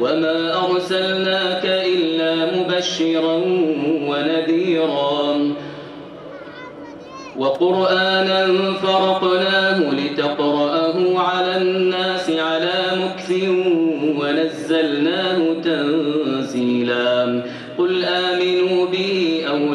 وما أرسلناك إلا مبشرا ونذيرا وقرآنا فرقناه لتقرأه على الناس على مكث ونزلناه تنزيلا قل آمنوا به أو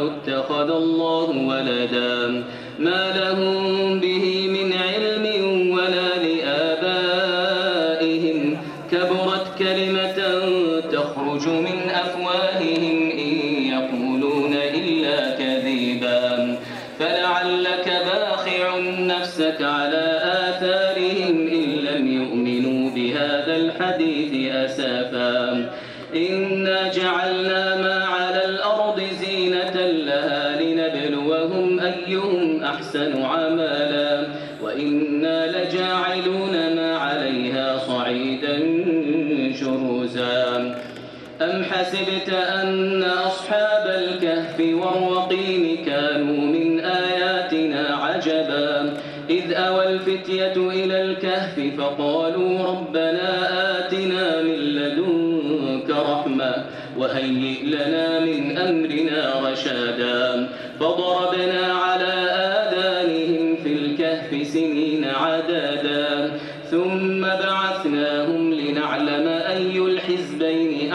قالوا اتخذ الله ولدا. ما لهم به من علم ولا لآبائهم. كبرت كلمة تخرج من أفواههم إن يقولون إلا كذبا. فلعلك باخع نفسك على آثارهم إن لم يؤمنوا بهذا الحديث أسافا إنا جعلنا ما على أيهم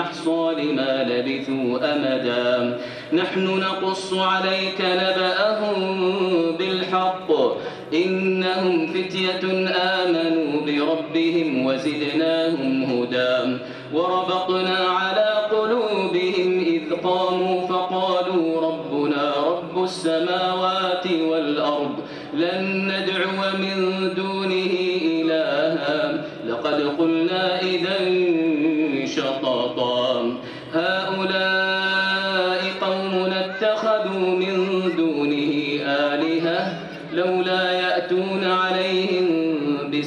الحزبين أحصى لما لبثوا أمدا. نحن نقص عليك نبأهم بالحق. إنهم فتية آمنوا بربهم وزدناهم هدى. وربطنا على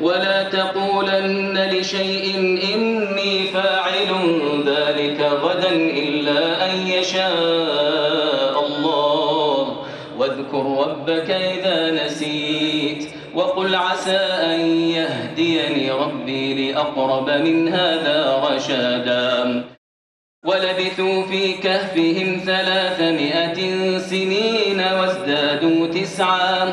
ولا تقولن لشيء إني فاعل ذلك غدا إلا أن يشاء الله. واذكر ربك إذا نسيت وقل عسى أن يهديني ربي لأقرب من هذا رشادا. ولبثوا في كهفهم ثلاثمائة سنين وازدادوا تسعا.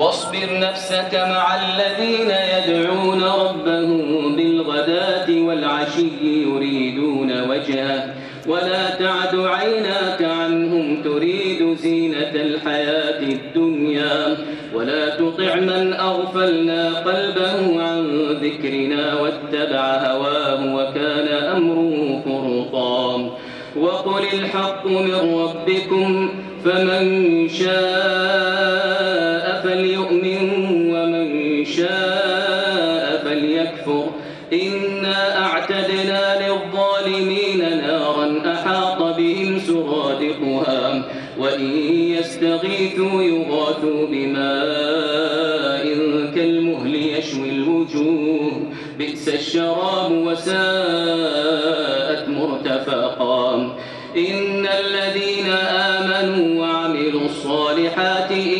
واصبر نفسك مع الذين يدعون ربهم بالغداة والعشي يريدون وجهه. ولا تعد عيناك عنهم تريد زينة الحياة الدنيا. ولا تطع من أغفلنا قلبه عن ذكرنا واتبع هواه وكان أمره فرطا. وقل الحق من ربكم فمن شاء بئس الشراب وساءت مرتفقا إن الذين آمنوا وعملوا الصالحات إنا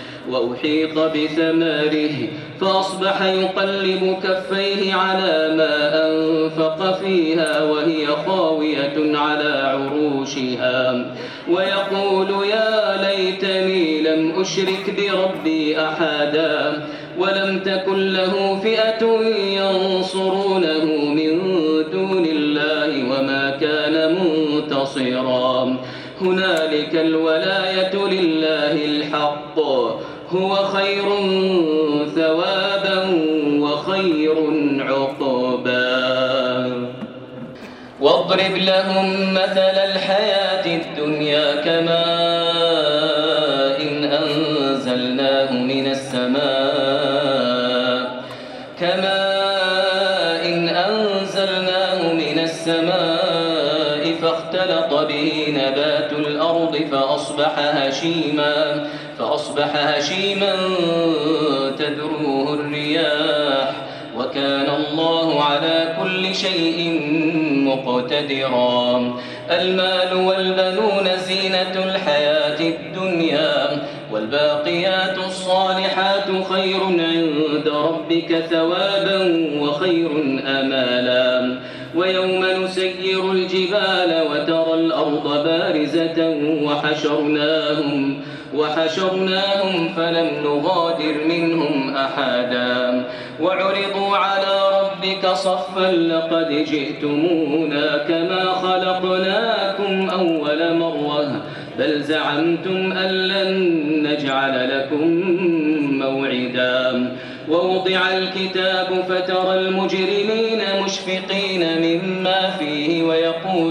وأحيط بثماره فأصبح يقلب كفيه على ما أنفق فيها وهي خاوية على عروشها ويقول يا ليتني لم أشرك بربي أحدا ولم تكن له فئة ينصرونه من دون الله وما كان منتصرا هنالك الولاية لله الحق هو خير ثوابا وخير عقبا. واضرب لهم مثل الحياة الدنيا كماء إن أنزلناه من السماء. كماء إن أنزلناه من السماء فاختلط به نبات الأرض فأصبح هشيما. فأصبح هشيما تذروه الرياح وكان الله على كل شيء مقتدرا. المال والبنون زينة الحياة الدنيا والباقيات الصالحات خير عند ربك ثوابا وخير أمالا. ويوم نسير الجبال وترى الأرض بارزة وحشرناهم وحشرناهم فلم نغادر منهم أحدا. وعرضوا على ربك صفا لقد جئتمونا كما خلقناكم أول مرة. بل زعمتم أن لن نجعل لكم موعدا. ووضع الكتاب فترى المجرمين مشفقين مما فيه ويقولون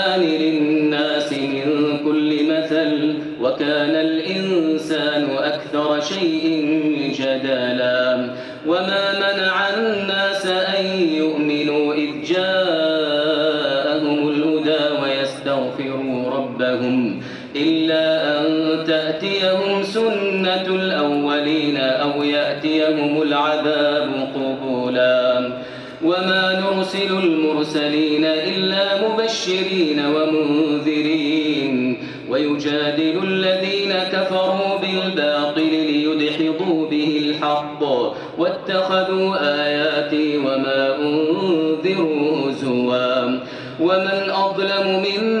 إلا أن تأتيهم سنة الأولين أو يأتيهم العذاب قبولا. وما نرسل المرسلين إلا مبشرين ومنذرين. ويجادل الذين كفروا بالباطل ليدحضوا به الحق. واتخذوا آياتي وما أنذروا هزوا. ومن أظلم ممن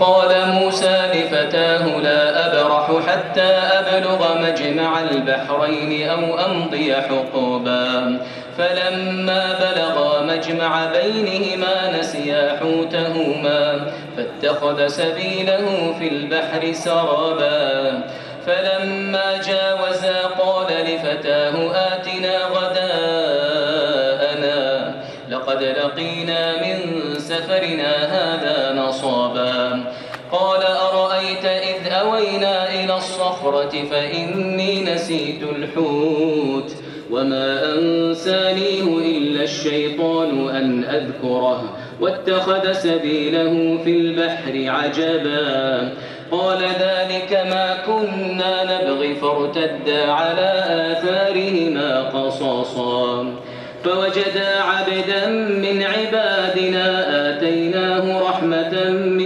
قال موسى لفتاه لا أبرح حتى أبلغ مجمع البحرين أو أمضي حقوبا. فلما بلغا مجمع بينهما نسيا حوتهما فاتخذ سبيله في البحر سرابا. فلما جاوزا قال لفتاه آتنا غداءنا لقد لقينا من سفرنا هذا إذ أوينا إلى الصخرة فإني نسيت الحوت وما أنسانيه إلا الشيطان أن أذكره واتخذ سبيله في البحر عجبا قال ذلك ما كنا نبغي فارتدا على آثارهما قصصا فوجدا عبدا من عبادنا آتيناه رحمة من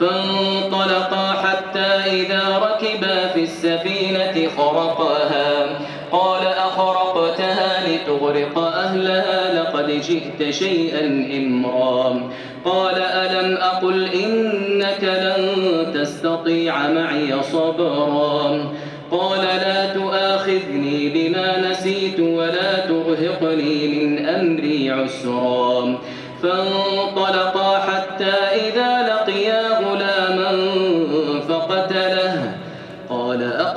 فانطلقا حتى إذا ركبا في السفينة خرقها قال أخرقتها لتغرق أهلها لقد جئت شيئا إمرا قال ألم أقل إنك لن تستطيع معي صبرا. قال لا تؤاخذني بما نسيت ولا ترهقني من أمري عسرا. فانطلقا حتى إذا لقيا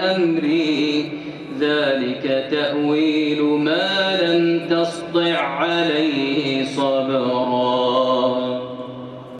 أمري ذلك تأويل